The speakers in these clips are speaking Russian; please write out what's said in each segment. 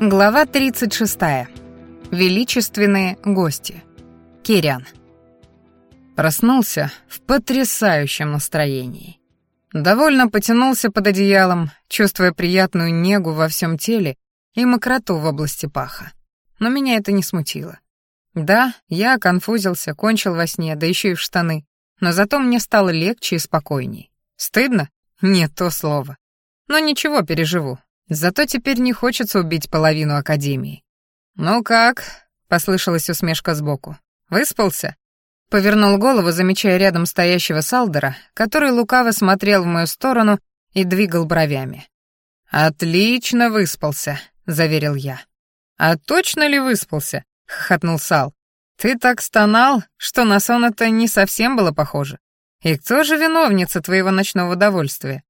Глава 36. Величественные гости. Кирян. Проснулся в потрясающем настроении. Довольно потянулся под одеялом, чувствуя приятную негу во всем теле и мокроту в области паха. Но меня это не смутило. Да, я конфузился, кончил во сне, да еще и в штаны. Но зато мне стало легче и спокойней. Стыдно? Нет, то слово. Но ничего, переживу. Зато теперь не хочется убить половину Академии. «Ну как?» — послышалась усмешка сбоку. «Выспался?» Повернул голову, замечая рядом стоящего Салдера, который лукаво смотрел в мою сторону и двигал бровями. «Отлично выспался», — заверил я. «А точно ли выспался?» — хохотнул Сал. «Ты так стонал, что на сон это не совсем было похоже. И кто же виновница твоего ночного удовольствия?»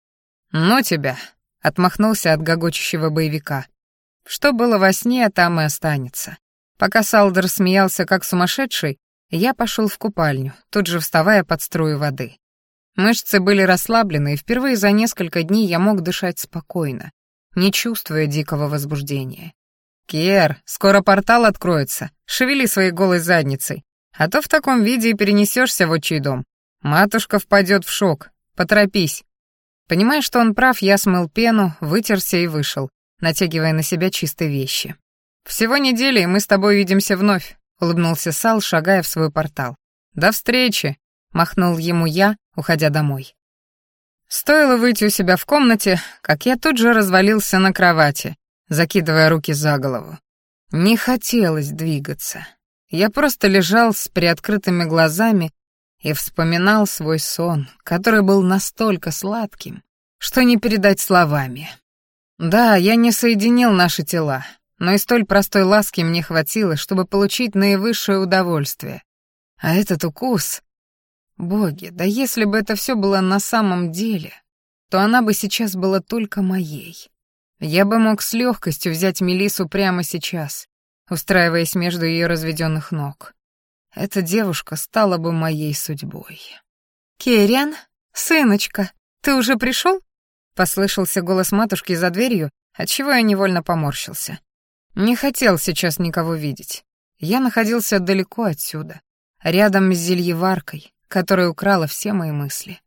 «Ну тебя», Отмахнулся от гогочущего боевика. Что было во сне, там и останется. Пока Салдер смеялся как сумасшедший, я пошел в купальню, тут же вставая под струю воды. Мышцы были расслаблены, и впервые за несколько дней я мог дышать спокойно, не чувствуя дикого возбуждения. «Кер, скоро портал откроется, шевели своей голой задницей, а то в таком виде и перенесешься в отчий дом. Матушка впадет в шок, поторопись». Понимая, что он прав, я смыл пену, вытерся и вышел, натягивая на себя чистые вещи. «Всего недели, и мы с тобой видимся вновь», — улыбнулся Сал, шагая в свой портал. «До встречи», — махнул ему я, уходя домой. Стоило выйти у себя в комнате, как я тут же развалился на кровати, закидывая руки за голову. Не хотелось двигаться. Я просто лежал с приоткрытыми глазами и вспоминал свой сон, который был настолько сладким, что не передать словами. Да, я не соединил наши тела, но и столь простой ласки мне хватило, чтобы получить наивысшее удовольствие. А этот укус... Боги, да если бы это все было на самом деле, то она бы сейчас была только моей. Я бы мог с легкостью взять Мелису прямо сейчас, устраиваясь между ее разведенных ног эта девушка стала бы моей судьбой. «Керриан, сыночка, ты уже пришел?» Послышался голос матушки за дверью, отчего я невольно поморщился. Не хотел сейчас никого видеть. Я находился далеко отсюда, рядом с зельеваркой, которая украла все мои мысли.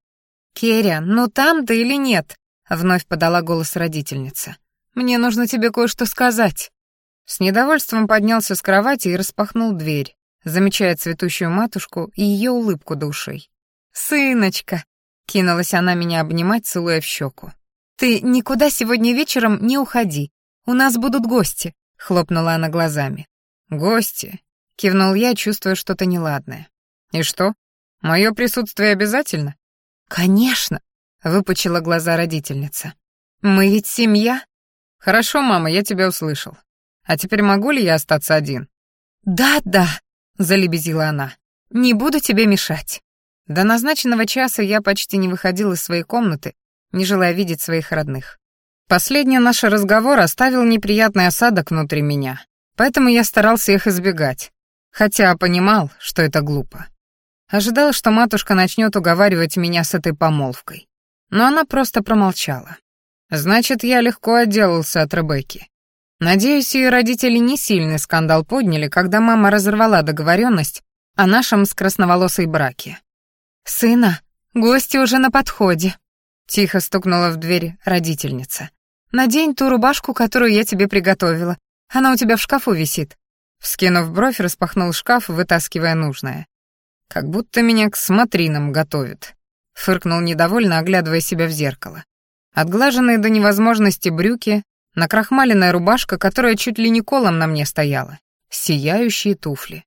«Керя, ну там ты или нет?» — вновь подала голос родительница. «Мне нужно тебе кое-что сказать». С недовольством поднялся с кровати и распахнул дверь, замечая цветущую матушку и ее улыбку до ушей. «Сыночка!» — кинулась она меня обнимать, целуя в щеку. «Ты никуда сегодня вечером не уходи. У нас будут гости», — хлопнула она глазами. «Гости?» — кивнул я, чувствуя что-то неладное. «И что? Мое присутствие обязательно?» «Конечно!» — выпучила глаза родительница. «Мы ведь семья?» «Хорошо, мама, я тебя услышал. А теперь могу ли я остаться один?» «Да-да!» — залебезила она. «Не буду тебе мешать». До назначенного часа я почти не выходил из своей комнаты, не желая видеть своих родных. Последний наш разговор оставил неприятный осадок внутри меня, поэтому я старался их избегать, хотя понимал, что это глупо. Ожидал, что матушка начнет уговаривать меня с этой помолвкой, но она просто промолчала. Значит, я легко отделался от Ребекки. Надеюсь, ее родители не сильный скандал подняли, когда мама разорвала договоренность о нашем с красноволосой браке. «Сына, гости уже на подходе», — тихо стукнула в дверь родительница. «Надень ту рубашку, которую я тебе приготовила. Она у тебя в шкафу висит». Вскинув бровь, распахнул шкаф, вытаскивая нужное. «Как будто меня к смотринам готовят», — фыркнул недовольно, оглядывая себя в зеркало. Отглаженные до невозможности брюки, накрахмаленная рубашка, которая чуть ли не колом на мне стояла, сияющие туфли.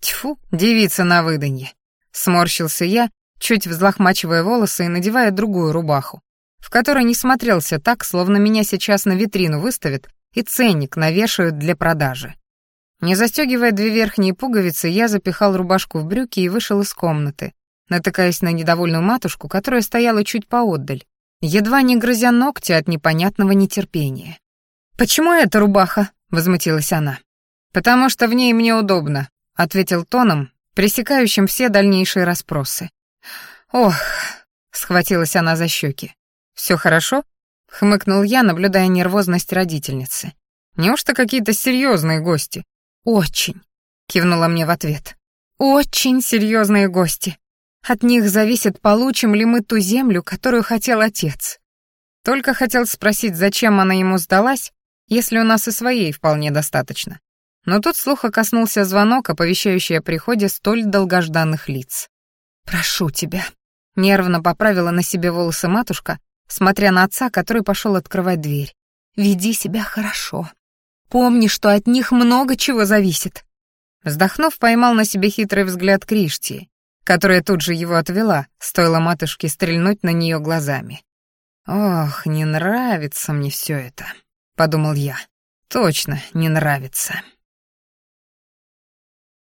Тьфу, девица на выданье. Сморщился я, чуть взлохмачивая волосы и надевая другую рубаху, в которой не смотрелся так, словно меня сейчас на витрину выставят и ценник навешают для продажи. Не застегивая две верхние пуговицы, я запихал рубашку в брюки и вышел из комнаты, натыкаясь на недовольную матушку, которая стояла чуть поотдаль, едва не грызя ногти от непонятного нетерпения. «Почему эта рубаха?» — возмутилась она. «Потому что в ней мне удобно», — ответил тоном, пресекающим все дальнейшие расспросы. «Ох!» — схватилась она за щеки. «Все хорошо?» — хмыкнул я, наблюдая нервозность родительницы. «Неужто какие-то серьезные гости?» «Очень!» — кивнула мне в ответ. «Очень серьезные гости. От них зависит, получим ли мы ту землю, которую хотел отец». Только хотел спросить, зачем она ему сдалась, если у нас и своей вполне достаточно. Но тут слуха коснулся звонок, оповещающий о приходе столь долгожданных лиц. «Прошу тебя», — нервно поправила на себе волосы матушка, смотря на отца, который пошел открывать дверь. «Веди себя хорошо. Помни, что от них много чего зависит». Вздохнув, поймал на себе хитрый взгляд Кришти, которая тут же его отвела, стоило матушке стрельнуть на нее глазами. «Ох, не нравится мне все это» подумал я. Точно, не нравится.